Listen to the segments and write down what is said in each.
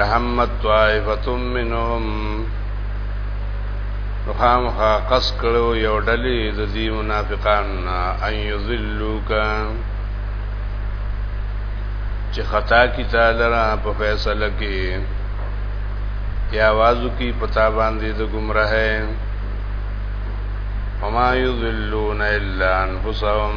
لهمت طائفه منهم خام خا قص کړو یو ډلې د دې منافقان ان یذلوک چې خطا کی تعالی را په فیصله کې یا आवाज کی پتا باندې د گمراه وما یذلون الا انفسهم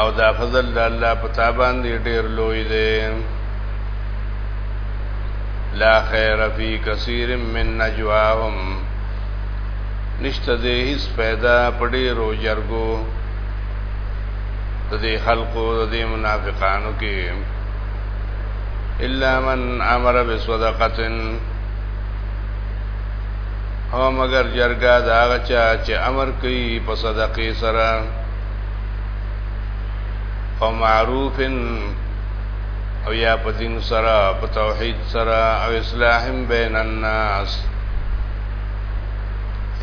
او دا فضل د الله په تابان دی ډیر لوی دی لا خیر فی کثیر من نجواهم نشته دې هیڅ फायदा په ډیرو جرګو د دې خلقو د دې منافقانو کې الا من امر بصدقه او مگر جرګه دا غچا چې امر کوي په صدقې سره او معروف او یا په دین سره په توحید سره او اصلاح بین الناس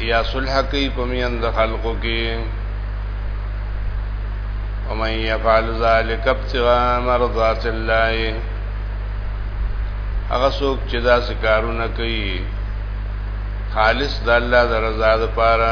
یا صلح کوي په میند خلقو کې ومن يفعل ذلك ابتغاء مرضات الله هغه څوک چې دا سکارونه کوي خالص د الله د رضا لپاره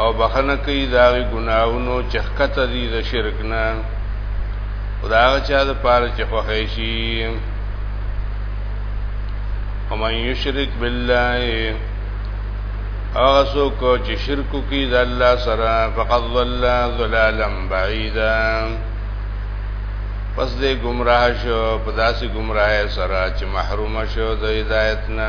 او بخنه کوي دا ګناهونو چې ښکته دي د شرک نه خدا هغه چا د پاره چې خوښي شي ومن یشرک بالله هغه څوک چې شرک کوي د الله سره فقط ضل ضلالا بعیدا پس دې گمراه شو په داسې گمراهه سره چې محروم شو د هدایت نه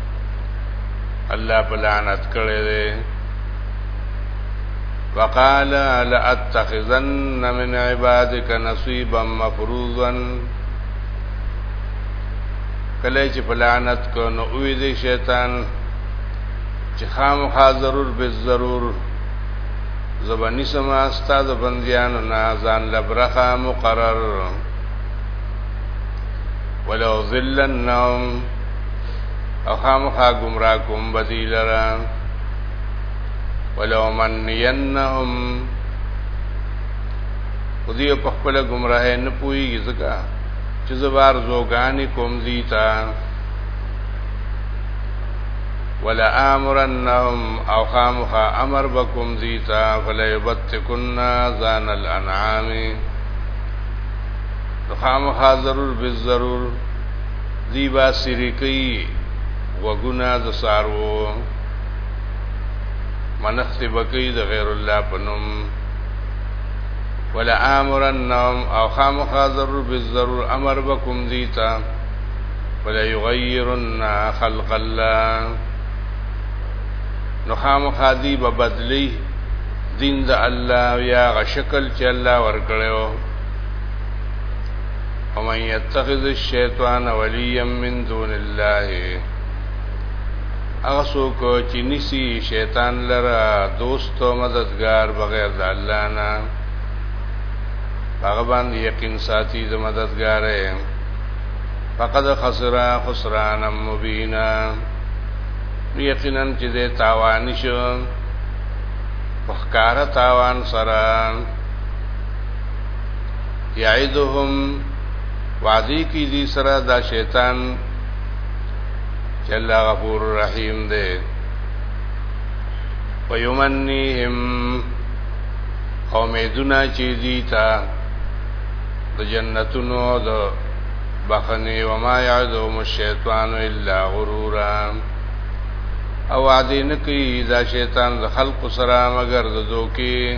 الله په لعنت کړی دی وقال لاتخذن من عبادك نصيبا مفروضا کله چې په لعنت کو نو وی دی شیطان چې خامخا ضرور به ضرور زبانی سما استاد بندیان نا ځان لبرخه مقرر ولو ذلنهم او خامخا گمراه کوم بدی لرا ولو منینهم خودی په خپل گمراه نه پويږي ځکه چې زبر زوګانی کوم دیتا ولا امرنهم او خامخا امر بكم دیتا فلا يبتكن زان الانعام خامخا ضرور بالضرور دی با سری کوي غوګونه د سارو منخت بکی د غیر الله پنوم ولا امرنهم او خامخ ضرور بالضرور امر بكم دیتا ولا یغیرن خلق الله نو خامخ دی به بدلی دین د الله یا غشکل چې الله ورکړو ومن يتخذ الشیطان وليا من دون الله هغه څوک چې نسی شیطان لره دوست او مددگار بغیر د الله نه هغه باندې یقین ساتي د مددګارې فقد خسر خسرانا مبینا یقینا چې د تاوان شو په ښکار تاوان سره یعدهم وعدی کی دی سره دا شیطان چې الله غفور رحیم دی ويمنيهم امیدونه چې دي تا د جنتونو د بخنه و ما يعذهم الشیطان الا غرورا او عادی نکی دا شیطان د خلق سره مگر د دوکي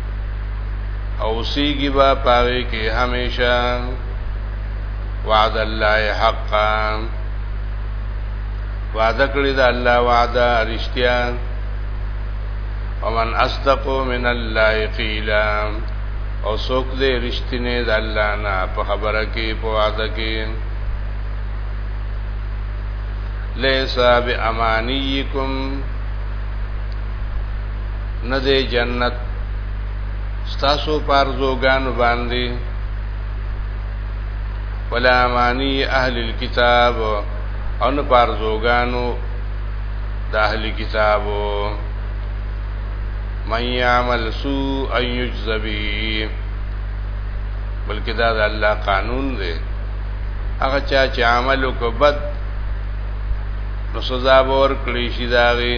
او سیږي با پاوي کې همیشه وعد الله حقا وعده کړی دا الله وعده رښتیا ومن اصدق من الله قیلا او څوک دې رښتینه د الله نه په خبره کې په وعده کې لیسا بامانیکم نه دی جنت ستاسو پارزوګان باندې ولا معنی اهل الكتاب ان پارزوګانو د اهل کتابو من يعمل سوء ان يجز به بلکې دا د الله قانون دی هغه چا چې عمل وکړ بد نو سزا به ورکړي شي داغي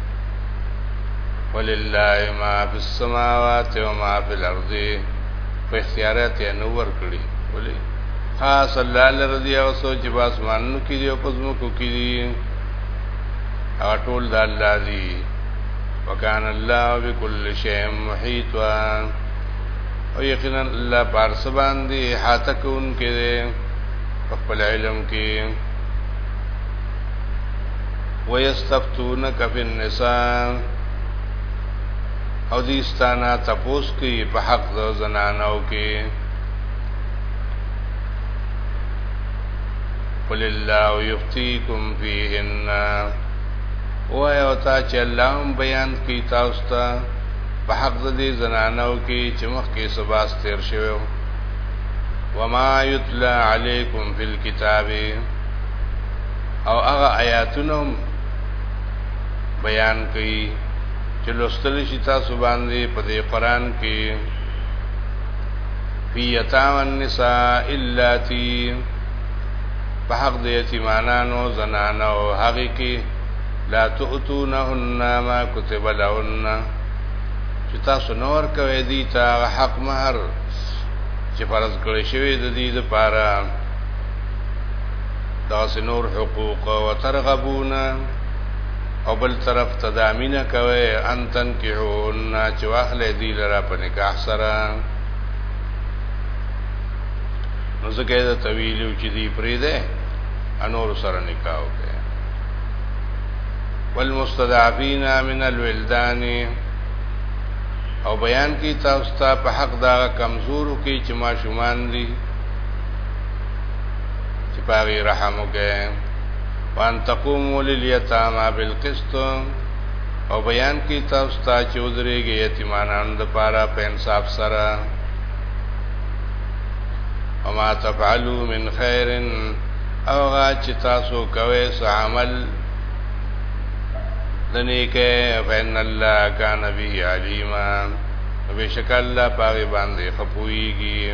ولله ما فی السماوات و ما فی الارض خو اختیارات یې نو ور کړی ولی خاص الله لرضی او سوچ په اسمانونو کې دی او په زمکو کې دی هغه ټول د الله دی وکان الله بكل شیء محیطا او یقینا الله پارس باندې حاتکون کې دی خپل علم کې ويستفتونک فی النساء او دې ستانه تپوس کې په حق د زنانو کې قل الله یفتیکم فیهن وای او تا چې الله هم بیان کی تاسو ته په حق د دې زنانو کې چې مخ کې سبا ستیر شوی وما یتلا علیکم فی الكتاب او هغه آیاتونه بیان کړي چې لوستل شي تاسو باندې په دې قران کې فی یتام النساء الاتی په حق د یتیمانو زنانه او هغه کې لا تؤتونهن ما كتب لهن چې تاسو نور کوي دي تا حق مہر چې فرض کړی شوی د دې لپاره دا سنور حقوق وترغبون او بل طرف تدامین کوي ان تنکحون چې واخلې دی لرا په نکاح سره نو ځکه دا طویل چې دی پرې ده انور سره نکاح وکړي والمستضعفين من الولدان او بیان کی تاسو ته په حق دا کمزورو کې چې ما شومان دي چې پاغي رحم وکړي وان تقوموا لليتامى بالقسط او بیان کی تاسو ته چې ودرېږي یتیمانان د پاره په انصاف سره وما تفعلوا من خير او غا چې تاسو کوي عمل دنی کې فین الله کان بی علیما بشک الله پاغي باندې خپويږي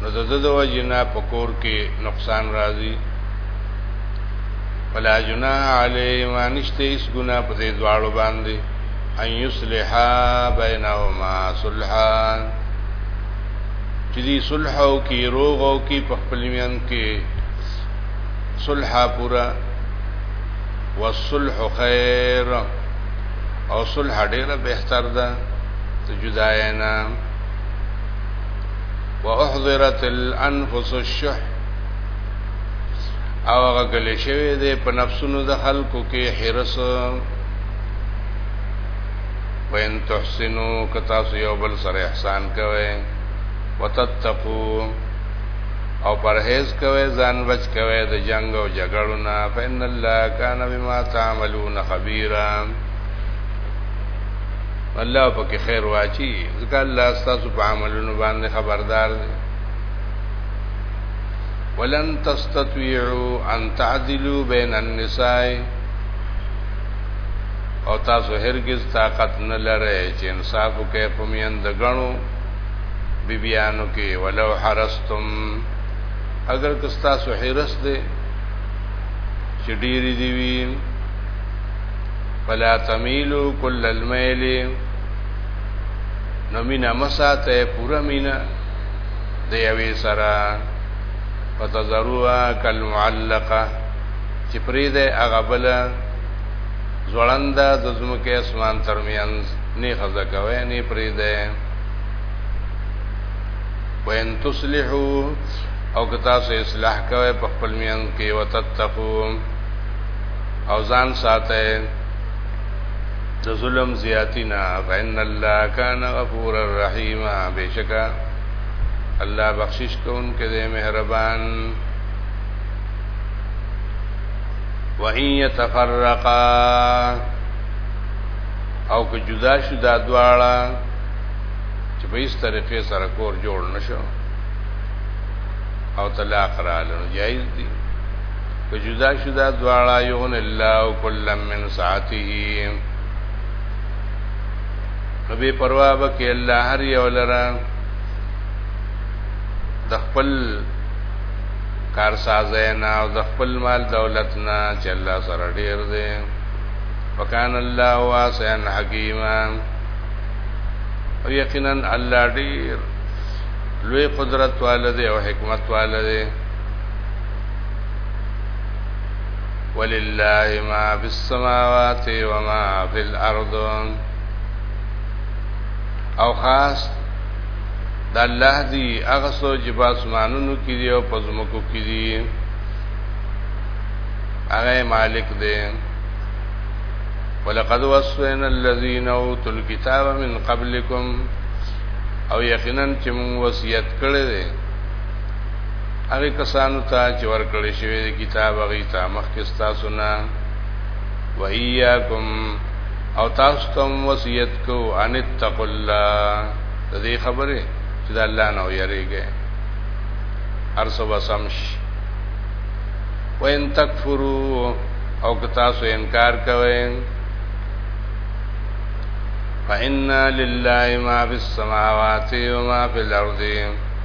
نو د د وجنا په کور کې نقصان راځي فلا جنا علی ما نشته اس ګنا په دې دواړو باندې ان یصلحا بینهما صلحا چې دې صلح او کې روغ او کې په خپل میان کې صلح پورا والصلح خیر او صلح ډیره بهتر ده ته جدای نه واحضرت الانفس الشح او هغه کله شوی دی په نفسونو د خلکو کې حرس وین تحسنو که تاسو یو بل سره احسان کوئ وتتقو او پرهیز کوئ ځان بچ کوئ د جنگ او جګړو نه فإن الله کان بما تعملون خبيرا الله پکې خیر واچي ځکه الله ستاسو په عملونو باندې خبردار دی ولن تستطيعوا ان تعدلوا بين النساء او تاسو هرگز طاقت نه لرئ چې انصاف وکړئ په میان د غنو بیبیانو کې ولو حرستم اگر که تاسو حرس دې چې ډېری دی وی فلا تميلوا كل الميل نو مینا مساته پورا مینا د یوې سره فتذروا کالمعلقه چې پرې ده هغه بل زوړنده د زمکه اسمان ترمنځ نه خزا کوي نه پرې ده وان تصلحوا او که تاسو اصلاح کوئ په خپل میان کې وتتقو او ځان ساتئ د ظلم زیاتینا فإن الله کان غفور الرحیم بشکا الله بخشش کون کې دې مهربان وَإِن يَتَفَرَّقَا او که جدا شو دا دواړه چې په هیڅ طریقې سره کور جوړ نشو او طلاق رااله جایز دي که جدا شو دا دواړه یغن الله کل من ساعته نبی پروا به کې الله هر یو لره د خپل کار سازینا او د خپل مال دولت نه چې الله سره ډیر دی وکان الله واسعا حکیما او یقینا الله ډیر لوی قدرت والده او حکمت والده ولله ما فی السماوات و ما فی الارض او خاص د الله دی هغه سوچ په اسمانونو کې دی او په زمکو کې دی هغه مالک دی ولقد وصينا الذين اوتوا الكتاب من قبلكم او یقینا چې موږ وصیت کړی دی هغه کسانو ته چې ورکړې شوی د کتاب هغه ته مخکې تاسو نه وایاکم او تاسو ته وصیت کو ان تق الله د دې خبره چې د الله نه ویریږي ارسو بسمش وین تکفرو او که تاسو انکار کوئ فإنا لله ما في السماوات وما في الأرض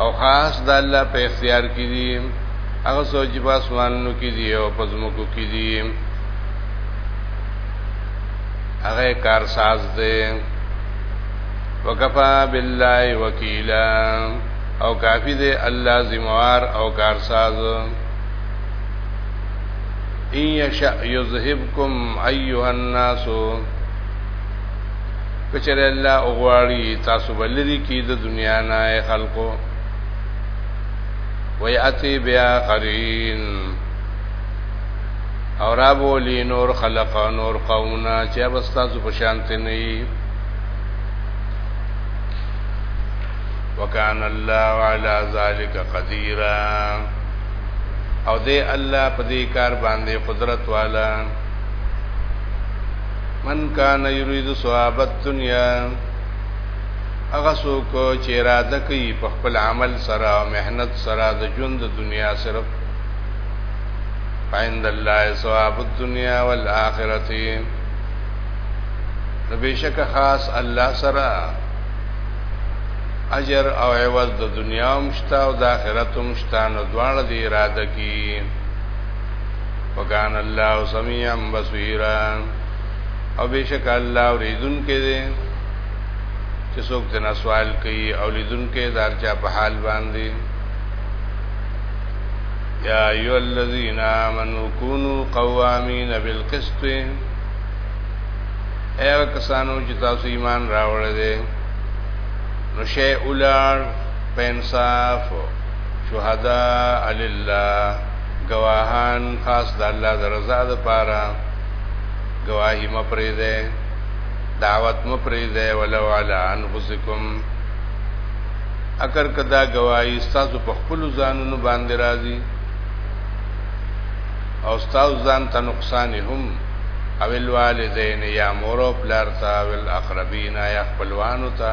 او خاص د الله په اختیار کې دي هغه څه چې په اسمانونو کې دي او په ځمکو کې دي هغه کار ساز دی وکفا بالله وکیلا او کافی دی الله ذمہوار او کار ساز ان یشأ یذهبکم ایها الناس کچره الله اوغواړي تاسو بلری کی د دنیا نه خلقو ویاتی بیا قرین او را بولی نور خلق نور قومنا چې بستاسو په شانت نه وکان الله علی ذلک قدیرا او دې الله په دې کار باندې قدرت والا من کان یرید ثواب الدنیا هغه څوک چې اراده کوي په خپل عمل سره او مهنت سره د ژوند د دنیا صرف عند الله ثواب الدنیا والآخرته بشک خاص الله سره اجر او عوض د دنیا مشتا او د آخرت مشتا نو دواړه دی اراده کی وکان الله سميعا بصيرا او بشک الله اوریدون کې دي چې څوک تنا سوال کوي او لیدون کې دارچا په حال باندې یا ایو الذین آمنو کونو قوامین بالقسط اے کسانو چې تاسو ایمان راوړل دي نو شی اولار په انصاف شهداء لله گواهان خاص د الله د رضا د پاره گواهی مپری ده دعوت مپری ده ولو علی انفسکم اگر کدا گواہی تاسو په خپل ځانونو باندې راځي او تاسو ځان ته نقصان هم او الوالدین یا مور او پلار ته او الاقربین یا خپلوانو ته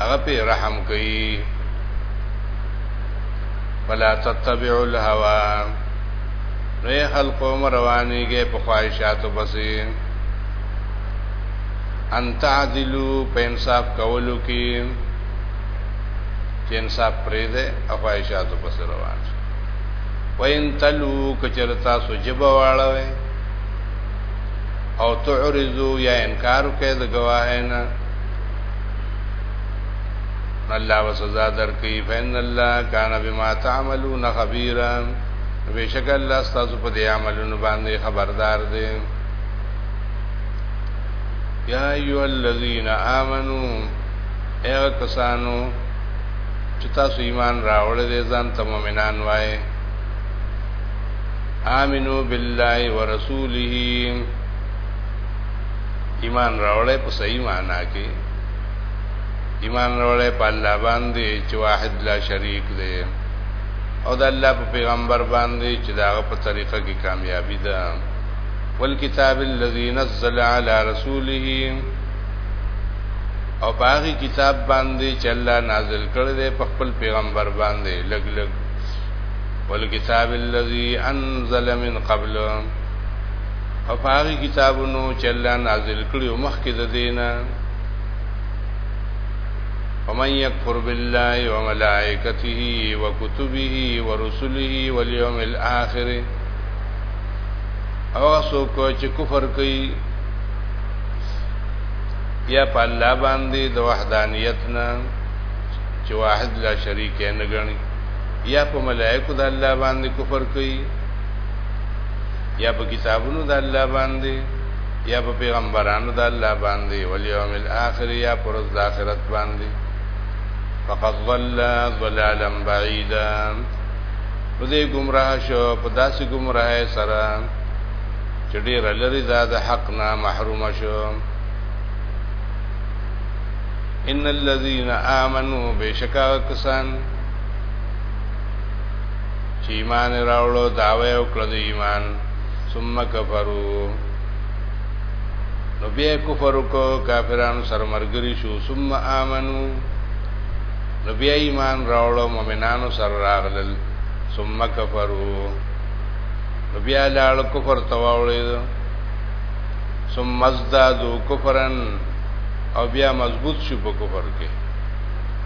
هغه په رحم کوي ولا تتبعوا الهوى نو خلق عمر روانيږي په خواهشاتو پسې ان تعدلوا په انصاف کولو کې چې انصاف پرې ده او خواهشاتو پسې روان شي وین تلو کچر تاسو جبه واړوي او تعرضو یا انکار کوي د گواهینه الله وسزا درکې فین الله کان بما تعملون خبيرا بشک الله تاسو په دې عملونو باندې خبردار دی یا ایو الذین آمنو اے کسانو چې تاسو ایمان راوړل دي ځان ته مؤمنان وای آمنو بالله ورسوله ایمان راوړی په صحیح معنا کې ایمان راوړی په الله باندې چې واحد لا شریک دی او د الله په پیغمبر باندې چې داغه په طریقه کې کامیابی ده والکتاب الذي نزل على رسوله او باغی کتاب باندې چې الله نازل کړی دی په خپل پیغمبر باندې لګ لګ والکتاب الذي انزل من قبل او په هغه کتابونو چې الله نازل کړي او مخکې د دینه ومن يكفر بالله وملائكته وكتبه ورسله واليوم الآخر او څوک چې کفر کوي یا په الله باندې د وحدانیت نه چې واحد لا شریک نه غني یا په ملائکه د الله باندې کفر کوي یا په کتابونو د الله باندې یا په پیغمبرانو د الله باندې والیوم الاخر یا پر ورځ د آخرت باندې فقد ضل ضلالا بعیدا په دې گمراه شو په داسې گمراه سره چې ډېر لري دا د حق نه محروم شو ان الذين امنوا بشکا کسان چې ایمان راوړو داوی او کړو ایمان ثم کفرو نو بیا کفر کو کافرانو سره مرګري شو ثم امنو نو بیا ایمان راوړو مؤمنانو سره راغلل ثم کفرو نو بیا لاړ کفر تواولې ثم ازدادو کفرن او بیا مضبوط شو په کفر کې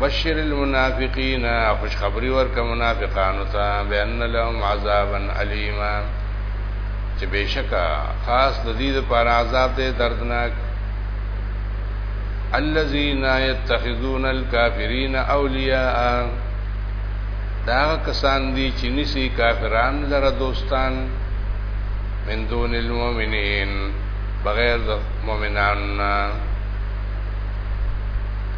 بشر المنافقین خوشخبری ورکه منافقانو ته بان لهم عذابا الیما چې بشکا خاص د دې لپاره عذاب دې دردناک الذين يتخذون الكافرين اولیاء دا کسان دي چې نسی کافران لره دوستان من دون المؤمنین بغیر د مؤمنانو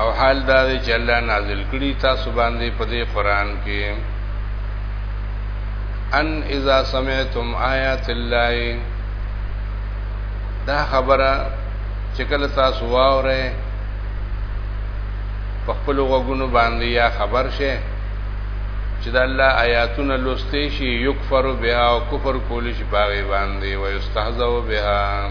او حال دا دی چې الله نازل کړي تاسو باندې په دې قران کې ان اذا سمعتم آیات الله دا خبره چې کله تاسو واورئ په خپل وګونو باندې یا خبر شئ چې د الله آیاتونه لوستې شي یکفر بها او کفر کول شي باغې باندې ويستهزئ بها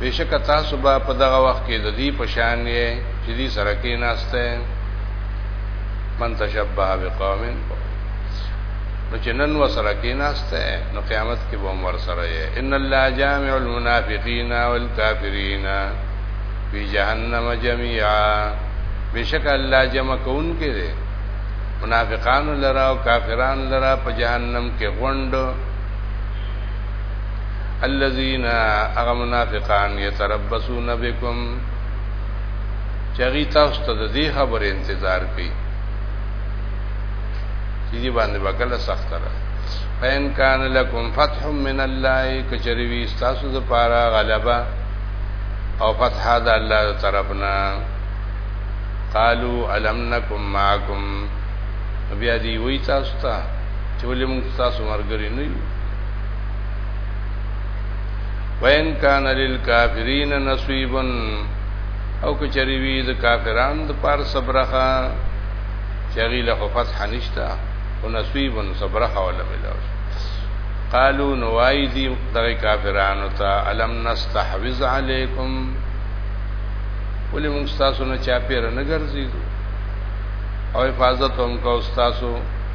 بشک تاسو به په دغه وخت کې د دې پشان یې چې دې سره کې ناشته من تشبه بقوم نو چې نن وسره کې ناشته نو قیامت کې به عمر سره یې ان الله جامع المنافقین والکافرین فی جهنم جميعا بشک الله جمع کون کې دي منافقان لرا او کافران لرا په جهنم کې غوند الذين اغه منافقان يتربصون بكم چغی تاسو ته د دې خبر انتظار کوي چې دې باندې وکړه سخت را فین کان لکم فتح من الله کچری وی تاسو د پاره غلبه او فتح د الله طرفنا قالوا الم نکم معکم بیا دی وی تاسو ته چې ولې موږ تاسو مرګري نه یو وین کان للکافرین نصیب او کچری وی د کافرانو د پار صبرخه چری له فتح نشتا او نصیب صبرخه ولا ملاو قالو نوای دی دغه کافرانو ته الم نستحوذ علیکم ولی موږ تاسو نه چا پیر نه ګرځیدو او حفاظت هم کو تاسو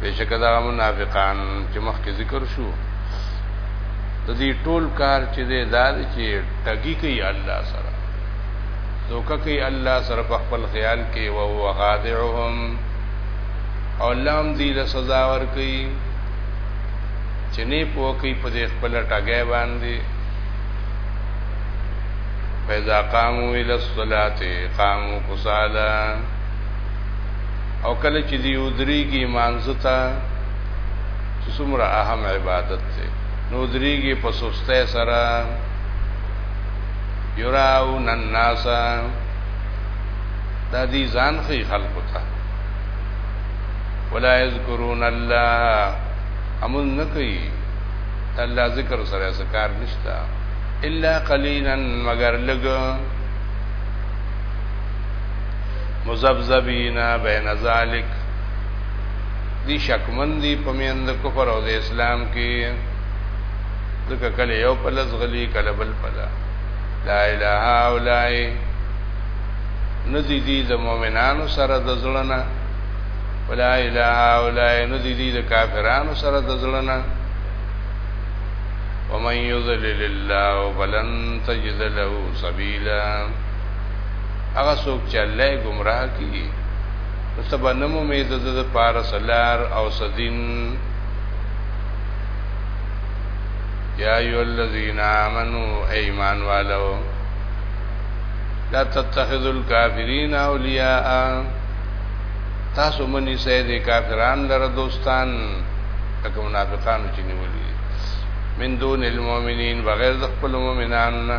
بشکره دا منافقان چې مخکې ذکر شو د دې ټول کار چې دی دا دی چې ټګي کوي الله سره دوکه کوي الله سره په خپل خیال کې او هو غادعهم او لام دی له سزا ور کوي چې نه پوه کوي په دې خپل ټګي باندې فإذا قاموا إلى الصلاة قاموا كسالى او کله چې دی ودریږي مانځه ته چې څومره اهم عبادت دی نو دريږي په سسته سره یراون الناس دا دي ځان خي خلق ته ولا یذکرون الله امن نکي الله ذکر سره سکار نشتا الا قليلا مگر لګ مزبذبین بین ذالک دی شکمن دی پمیند کفر او د اسلام کې ځکه کله یو پلس غلی کله بل پلا لا اله اولای ندی دی د مؤمنانو سره د ځلنا ولا اله اولای ندی دی د کافرانو سره د ځلنا ومن يضلل الله فلن تجد له سبيلا هغه څوک چې الله یې گمراه کړي نو ته به نه مومې د ده دپاره څه لار او څه دین یا ایو الذین آمنو ایمان والو لا تتخذوا الكافرین اولیاء تاسو منی سید کافران لره دوستان لکه منافقانو چې نیولي من دون المؤمنین بغیر د خپل مؤمنانو نه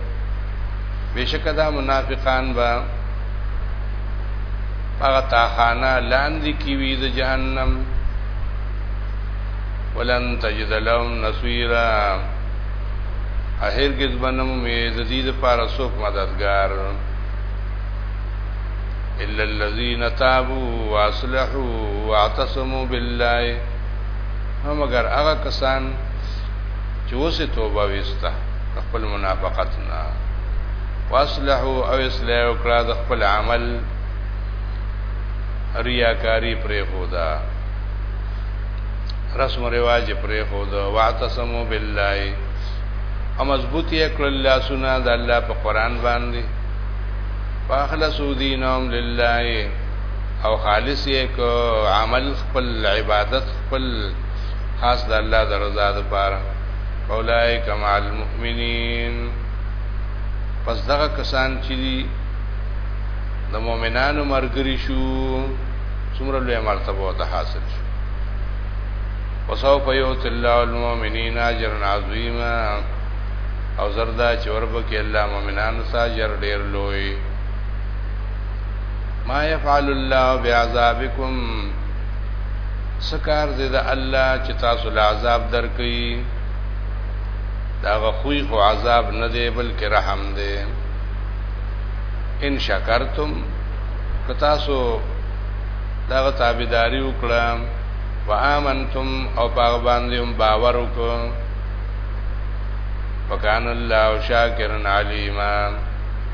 بشکه دا منافقان با هغه تاخانه لاندې کی وی د جهنم ولن تجد لهم نصيرا هرگز بنم می د دې لپاره څوک مددگار الا الذين تابوا واصلحوا واعتصموا بالله هم اگر هغه کسان چې اوس توبه وسته خپل منافقت نه واصلحو او اصلاح وکړه د خپل عمل ریاکاری پرې خودا رسم و رواج پرې خودا واعتصموا بالله او مضبوط یې کړل لاسونه د الله په قران باندې واخلصوا دینهم لله او خالص یې کو عمل خپل عبادت خپل خاص د الله د رضا لپاره اولائک مع المؤمنین پس دغه کسان چې دي د مؤمنانو مرګري شو څومره لوی مرتبه وته حاصل شو وسوف یؤت الله المؤمنین اجرا عظیما او زردا چې وربکه الله مؤمنانو ته اجر ډیر لوی ما يفعل الله بعذابكم سکار دې د الله چې تاسو له عذاب درکې دا غخوی خو عذاب نه دی بلکې رحم دی ان شکرتم که تاسو دا تابعداري وکړه وآمنتم او باغ باندې هم باور وکړه وکان الله شاکرن علیما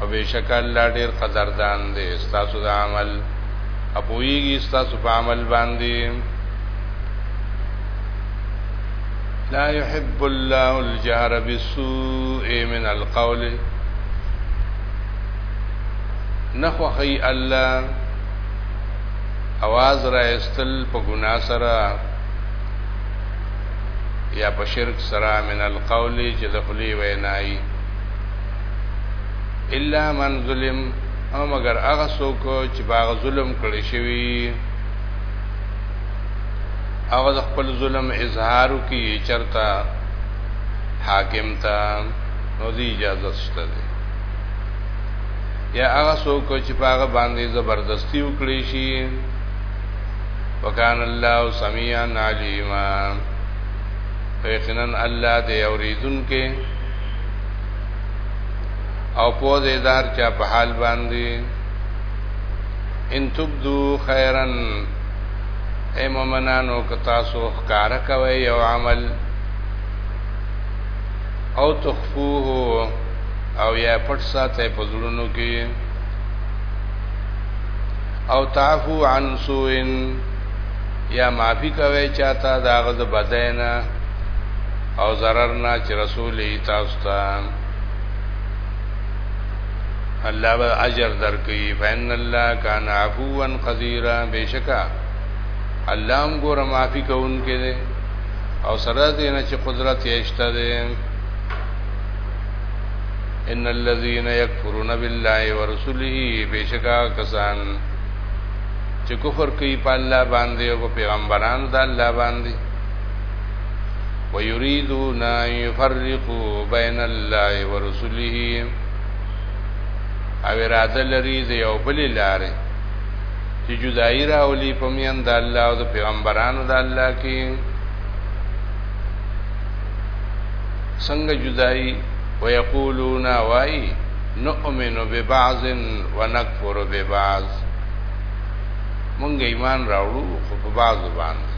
او بشک الله ډیر قدردان دی تاسو د عمل اپویږي تاسو په عمل باندې لا يحب الله الجهر بالسوء من القول نخوخی الله اواز را استل په ګنا سره یا په شرک سره من القول چې د خلی وینای الا من ظلم او مگر هغه څوک چې باغ ظلم کړی شوی هغه د خپل ظلم اظهار کوي چرته حاکم ته نو دی اجازه شته دی یا هغه څوک چې باغ باندې زبردستی وکړي شي وکان الله سميعا عليما یقینا الله دې اوریدونکو او پوه دی د هر چا په حال باندې ان تبدو خیرا اے مومنانو که تاسو ښکارا کوي یو عمل او تخفوه او یا پټ ساته په زړونو کې او تعفو عن سوء یا معافی کوي چاته داغه د بدینا او zarar نه چې رسول ای تاسو ته الله به اجر درکې فین الله کان عفوا قدیرا بشکا الله هم ګور معافي کوونکې ده او سره دې نه چې قدرت یې شته ده ان الذين يكفرون بالله ورسله بشکا کسان چې کفر کوي په الله باندې او پیغمبرانو د الله باندې ويريدون ان يفرقوا بين الله ورسله او اراده لري د یو بل لارې چې جدائی راولي په میان د الله او د پیغمبرانو د الله کې څنګه جدائی ويقولون وای نؤمن ببعض ونكفر ببعض مونږ ایمان راوړو خو په بعض باندې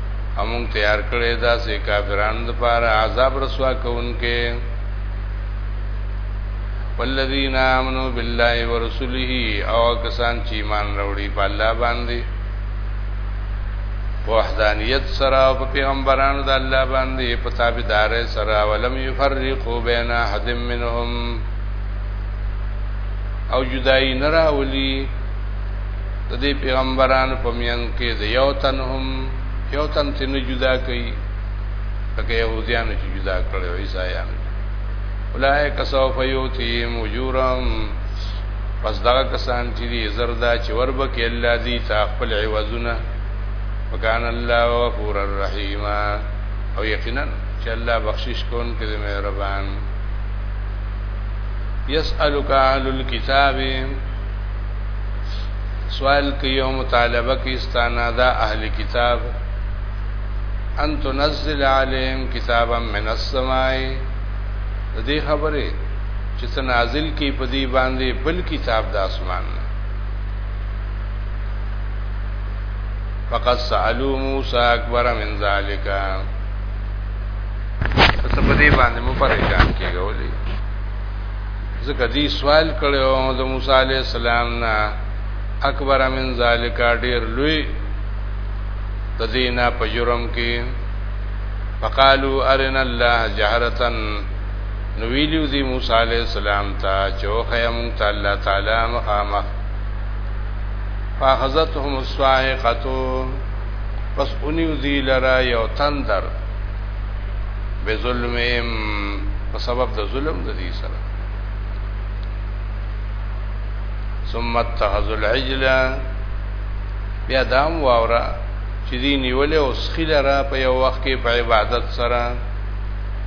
امون تیار کړی دا سه کافران د پاره عذاب رسوا کوونکې والذین آمنوا بالله ورسله او کسان چې ایمان راوړي په الله باندې په وحدانیت سره او په پیغمبرانو د الله باندې په تابعدار سره ولم یفرقوا بین احد منهم او جدای نه راولي د دې پیغمبرانو په میان کې د یو تن هم یو تن ته نه جدا کوي لکه يهوديانو چې جدا کړي او عیسایانو اولئک سوف یوتیم اجورم پس دا کسان چې دي زردا چې وربک الله دي تا خپل عوضونه وکان الله غفور الرحیم او یقینا چې الله بخشش کون کې مهربان یسالک اهل الكتاب سوال کوي او مطالبه کوي ستانه دا اهل کتاب ان تنزل عليهم کتابا من السماء د دې خبره چې تنازل کې په دې باندې بل کتاب د اسمان فقط سالو موسی اکبر من ذالک څه په دې باندې مو پریشان کیږي ځکه دی سوال کړو د موسی علی السلام نه اکبر من ذالک ډیر لوی د دینه په جرم کې فقالو ارنا الله جهرتن نو ویلو دی موسی علی السلام ته چوخه مون تعالی تعالی مخامخ فاخذتهم الصاعقه پس اونیو دی لرا یو تندر بظلمهم په سبب د ظلم د دي سره ثم اتخذ العجل بیا دام واورا چې دی نیولې او سخیل را په یو وخت کې په عبادت سره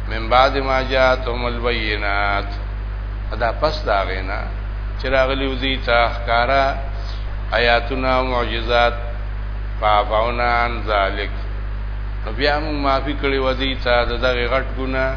من بعد ما جاءتهم البينات ادا پس دا غینا چې راغلی وزي تا ښکارا آیاتنا معجزات فعفونا عن ذلک بیا موږ معافي کړی وزي تا دغه غټ ګناه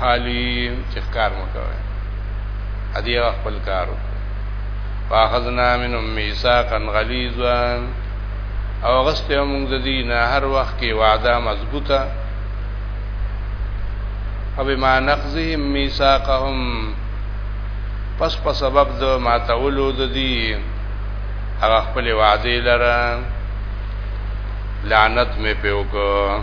حالیم چې ښکار مو کوي ادي خپل کارو واخذنا منهم ميثاقا غليظا او غسته موږ د دینه هر وخت کې وعده مضبوطه او بما نقضهم ميثاقهم پس په سبب د ماتولو د دی هغه خپل وعده لره لعنت مې په وکړه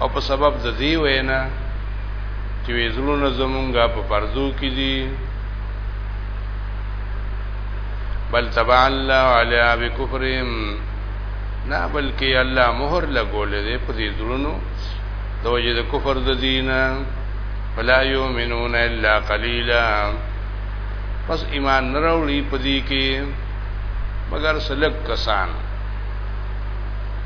او په سبب د دې وینا چې وې زړونه زمونږه په پردو کې دي بل تبع الله علی بکفرهم نه بلکې الله مہر لګولې دې په دې زړونو د وجې د کفر د دینه فلا یؤمنون الا قلیلا پس ایمان نه راوړي په دې کې مگر سلک کسان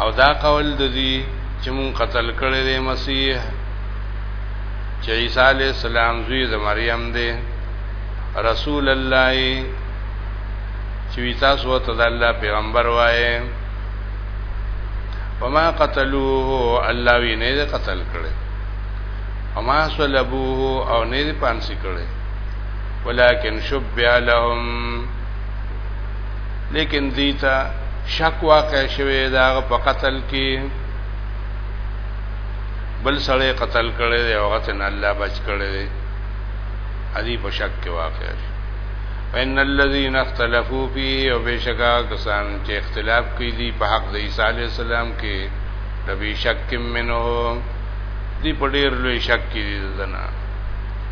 او دا قول د دې چې مون قتل کړی دی مسیح چې عیسی علی السلام زوی د مریم دی رسول الله چې تاسو ته د الله پیغمبر وایې وما قتلوه الله وی نه دې قتل کړي وما صلبوه او نه دې پانسی کړي ولكن شبع لهم لیکن دیتا شک واقع شوه دا په قتل کې بل سړی قتل کړي دی او غته نه الله بچ کړي دی ادي په شک کې واقع شي ان الذين اختلفوا فيه وبشکا کسان چې اختلاف کوي دي په حق د عيسى عليه السلام کې نبي شک منه دي په ډېر لوی شک کې دي دنا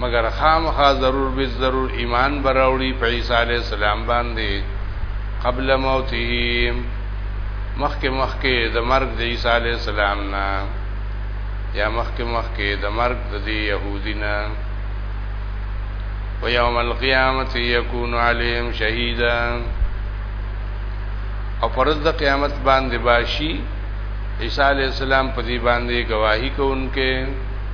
مگر خامخا ضرور به ضرور ایمان براوړي په عیسی علی السلام باندې قبل موته مخکې مخکې د مرګ د عیسی علی السلام نه یا مخکې مخکې د مرګ د دې يهودي نه و یوم القیامت یکون علیهم شهیدا او پرز د قیامت باندې باشي عیسی علی السلام په دې باندې گواہی کوونکې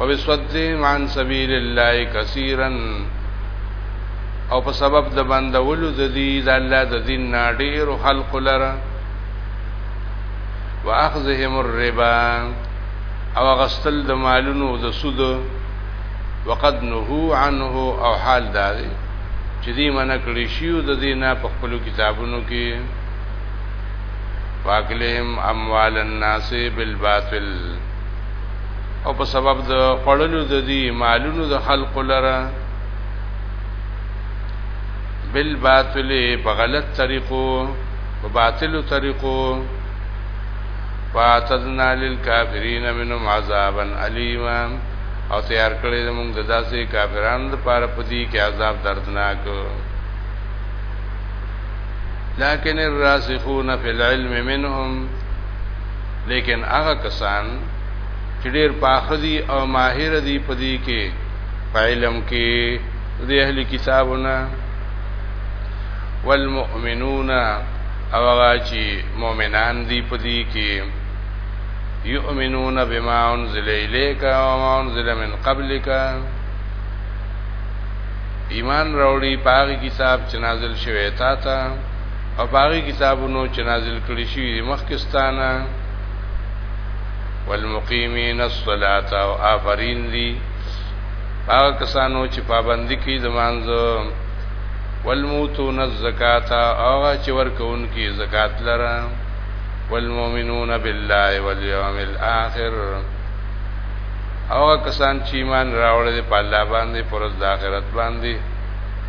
وبصدهم عن سبيل الله كثيرا او په سبب د بندولو د دې د الله د دین ناډیر خلق لره واخذهم الربا او غسل د مالونو د سود وقد نهو عنه او حال داري چې دې منع کړی شیو د دې نه په خپل کتابونو کې واکلهم اموال الناس بالباطل او په سبب د خړلو د دې مالونو د خلق لره بل باطل په غلط طریقو په باطلو طریقو فاتذنا للكافرين منهم عذابا اليما او تیار کړی د موږ د داسې کافرانو لپاره پدی کې عذاب دردناک لكن الراسخون في العلم منهم لیکن هغه کسان چې ډیر پاخه دي او ماهر دي په دې کې په علم کې د اهل کتابونه والمؤمنون او هغه چې مؤمنان دي په دې کې یؤمنون بما انزل الیک او ما انزل من قبلک ایمان راوړي په هغه کتاب چې نازل شوی تا ته او باغی کتابونو چې نازل کړي شي د مخکستانه والمقیمین الصلاۃ او آفرین دی هغه کسانو چې پابندی کوي د مانځو والموتون الزکات هغه چې ورکون کی زکات لره والمؤمنون بالله والیوم الاخر هغه کسان چې ایمان راوړل په الله باندې پرز د آخرت باندې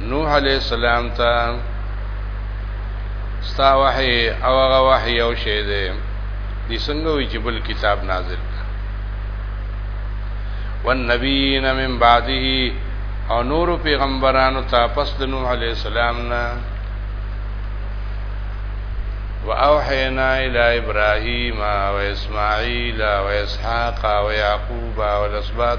نوح علیہ السلام ته ستا وحی او هغه وحی او شی دی دي څنګه وی چې بل کتاب نازل والنبیین من بعده او نور پیغمبرانو ته پس د نوح علی السلام نه واوحینا الی ابراهیم و اسماعیل و اسحاق و یعقوب و الاسباط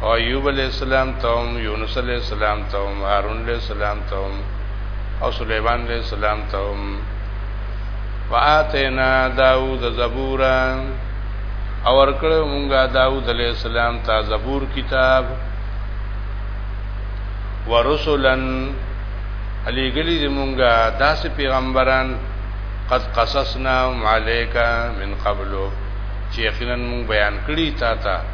او ایوب علیہ السلام ته هم یونس علیہ السلام ته هم هارون علیہ السلام ته هم او سلیمان علیہ السلام ته هم واتینا داوود زبورا او ورکړو مونږه داوود علیہ السلام ته زبور کتاب ورسلن علی گلی دی مونږه داس پیغمبران قد قصصنا علیکا من قبلو چې یقینا مونږ بیان کړی تا ته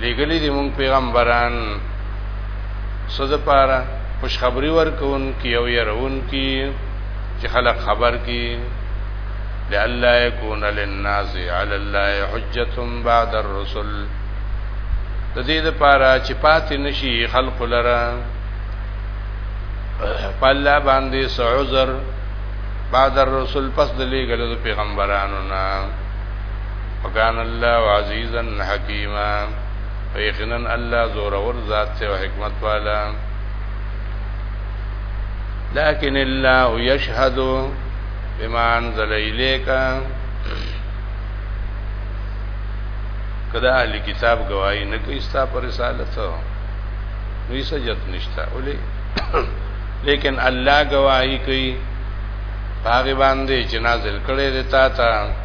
لګلی دی مونږ پیغمبران صد پارا خوشخبری ورکون کی او يرون کی چې خلق خبر کی لئلا يكون للناس على الله حجه بعد الرسل د دې لپاره چې پاتې نشي خلق لره پالا باندې سعذر بعد الرسل پس د لګلو پیغمبرانو نه وکان الله عزیزا حکیما یقینا الله زور اور ذات ته حکمت والا لكن الله يشهد بما انزل اليك کدا اهل کتاب گواہی نه کوي ستا پر رسالت نو سجت نشتا ولي لیکن الله گواہی کوي هغه باندې چې نازل کړي دي تا ته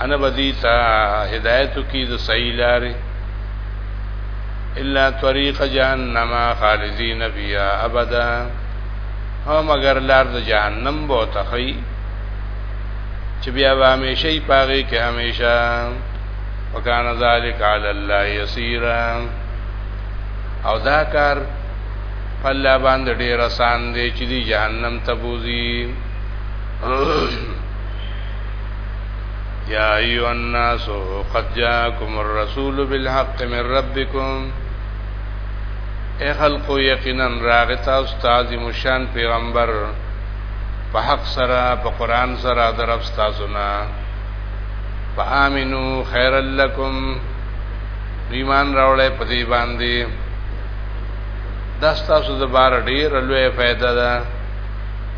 انا بدی تا هدایتو کی د صحیح لارې الا طریق جهنم خالدین بیا ابدا او مگر لار د جهنم بو تخی چې بیا به همیشه یې پاغي کې همیشه وکانه ذالک علی الله یسیرا او دا کار الله باندې ډیر آسان دی چې دی جهنم ته بوزي یا ایو الناس قد جاءکم الرسول بالحق من ربکم اے خلق یقینا راغ تاسو تعظیم شان پیغمبر په حق سره په قران سره درف تاسو نه فآمنو خیر لکم ایمان راولې په دې باندې دا تاسو د بار ډیر لوی فائدہ ده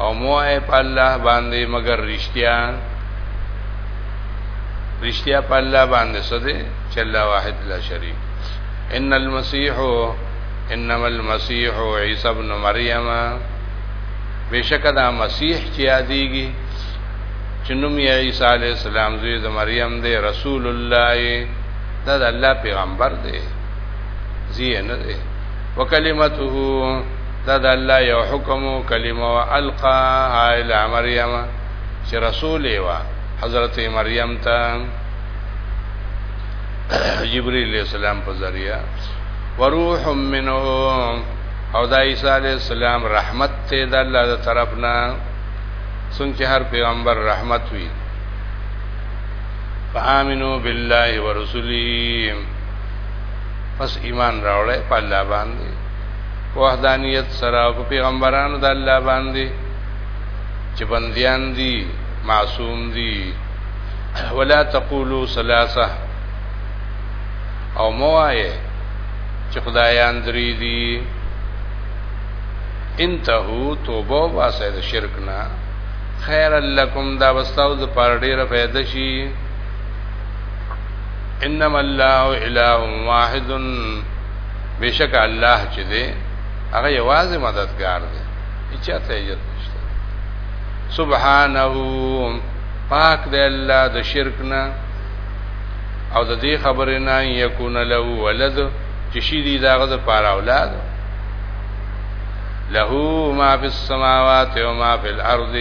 او موای په الله باندې مگر رښتیا رښتیا په الله باندې څه دی چې الله واحد لا شریک ان المسيح انما المسيح عيسى ابن مريم بشک دا مسیح چې یادېږي چې نوم یې عیسی علی السلام زوی د مریم دی رسول الله دا د الله پیغمبر دی زی نه دی وکلمته دا د الله یو حکم او کلمه او القا الى مریم چې رسول یې وا حضرت مریم ته جبرئیل علیہ السلام په ذریعہ وروح منه او دا عیسی علیہ السلام رحمت ته د الله تر طرفنا څنګه هر پیغمبر رحمت وی فآمنو بالله ورسوله پس ایمان راوړې په الله باندې وحدانیت سره په پیغمبرانو د الله باندې چې بنديان دي معصوم دي ولا تقولوا ثلاثه او موایه چې خدایان درې دي انتهو توبه واسه د شرک نه خیر لکم دا واستاو د پاره ډیره فائدہ شي انما الله اله واحد بشک الله چې دی هغه یوازې مددگار دی اچا ته یې نشته سبحانه پاک دی الله د شرک نه او د دې خبرې نه یکون له ولد چې شي دی داغه د پاره اولاد له ما فی السماوات و ما فی الارض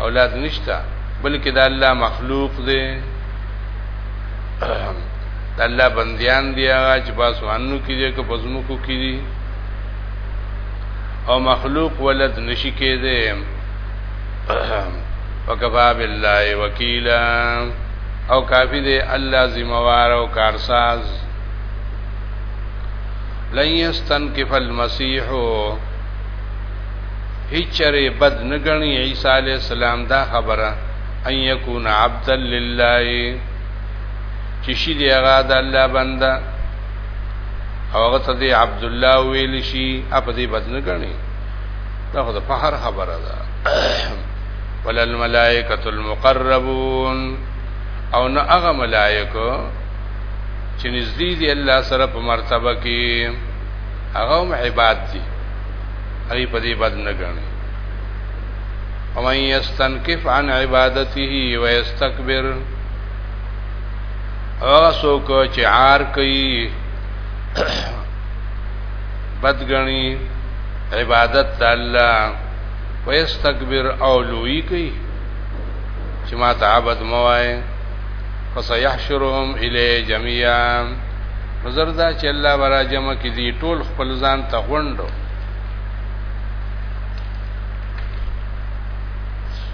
اولاد نشتا بلکې دا الله مخلوق دی د الله بندیان دی هغه چې په اسمانونو کې دي که په ځمکو کې دي او مخلوق ولد نشي کېده وکفا بالله وکیلا او کافی دی الله ذمہوار او کارساز لن یستنکف المسیح هیڅ چره بد نګنی عیسی علی السلام دا خبره ان یکون عبدا لله چې شي دی هغه د الله بنده او هغه ته دی عبد الله ویل شي اپ دې بدن کړي دا خو د فخر خبره ده ولل ملائکه المقربون او نه هغه ملائکه چې نږدې دي الله سره په مرتبه کې هغه هم عباد دي هغه په دې بد نه غني ومن يستنكف عن عبادته ويستكبر هغه څوک چې عار کوي بدګنی عبادت د الله ويستكبر او لوی کوي چې ما ته عبادت موای فسيحشرهم الی جميعا نظر دا چې الله برا جمع کې دي ټول خپل ځان ته غونډو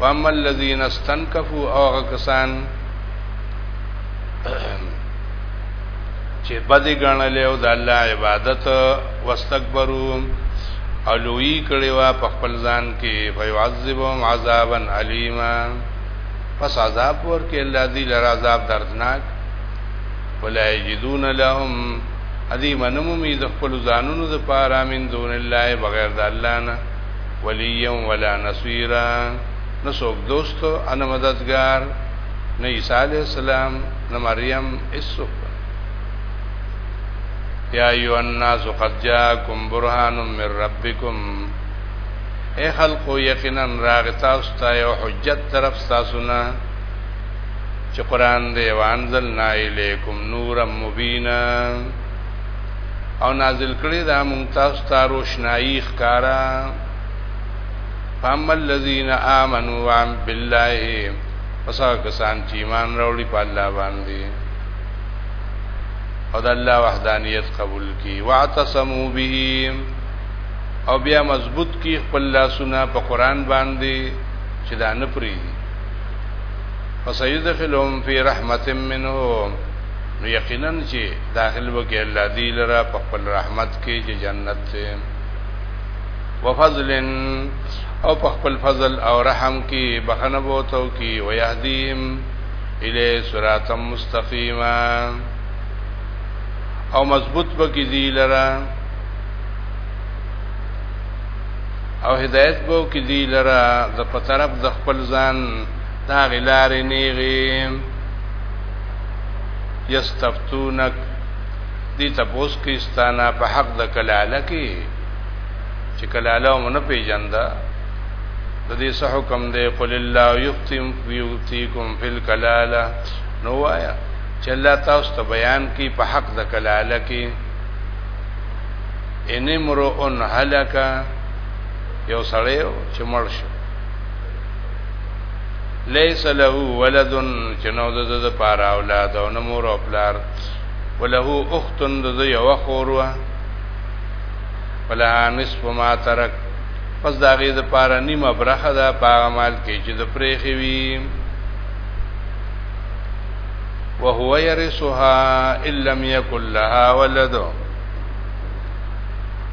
فاما الذين استنكفوا او هغه کسان چې بدی غنل او د الله عبادت واستكبروا او لوی کړي وا په خپل ځان کې فيعذبهم عذابا اليما پس عذاب ورکه الله دې لرا عذاب دردناک ولا یجدون لهم ادي منمو می د خپل ځانونو د پاره من دون الله بغیر د الله نه وليا ولا نصيرا نسوک دوست انا مددگار نه عیسی علیہ السلام نه مریم اسوک یا ایو الناس قد جاءکم برهان من ربکم اے خلق یقینا راغ تاسو ته یو حجت طرف تاسو نه چې قران دی وانزلنا الیکم نورا مبینا او نازل کړی دا مونږ تاسو ته روشنايي ښکارا فامل الذين امنوا وعم بالله پس هغه کسان چې ایمان راوړي په الله باندې او د الله وحدانیت قبول کړي واعتصموا به او بیا مضبوط کی خپل لاسونه په قران باندې چې دا نه پری فسيدخلهم في رحمت منه نو یقینا چې داخل وکي الله دی لرا په خپل رحمت کې چې جنت ته وفضل او په خپل فضل او رحم کې بخنه بوتو کې ويهديهم الی صراط مستقیما او مضبوط بکی دی لرا او هدایت بو کی دی لرا د په طرف د خپل ځان دا غلار نیغیم یستفتونک دی تپوس کې استانا په حق د کلاله کې چې کلاله مون پیجندا د دې څه حکم دی قل الله یفتم یفتیکم فی الکلاله نو وایا چې الله تاسو ته بیان کی په حق د کلاله کې ان امرؤ هلک یو سړیو چې مړ شو ليس له ولد چنو د د پار اولاد او نه مور او پلار وله اخت د یو خوروا ولها نصف ما ترک پس دا غي د پار نیمه برخه ده پاغه مال کې چې د پرېخي وي وهو يرثها ان لم يكن لها ولد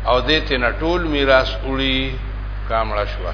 او دې تنه ټول میراث وړي کامړه شوه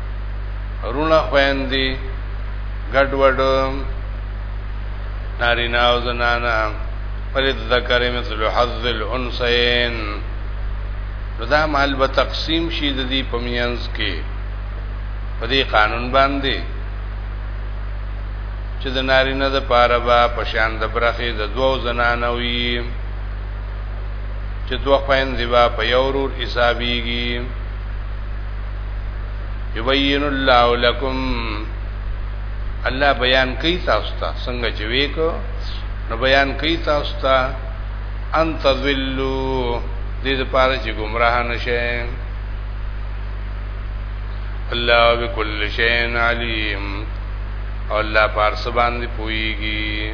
رونه خويندې ګډوډ نارینا او زنانا پرې ذکر مثل حظ الانثيين دا مال به تقسیم شي د دې پمینز کې په دې قانون باندې چې د نارینه د پاره با پشان د برخې د دوو زنانه وي چې دوه خويندې با په یو ورور حسابيږي یبین الله لکم الله بیان کوي تاسو ته څنګه چې ویکو نو بیان کوي تاسو ته ان تذلو دې لپاره چې گمراه نشئ الله بكل شيء عليم الله پارس باندې پويږي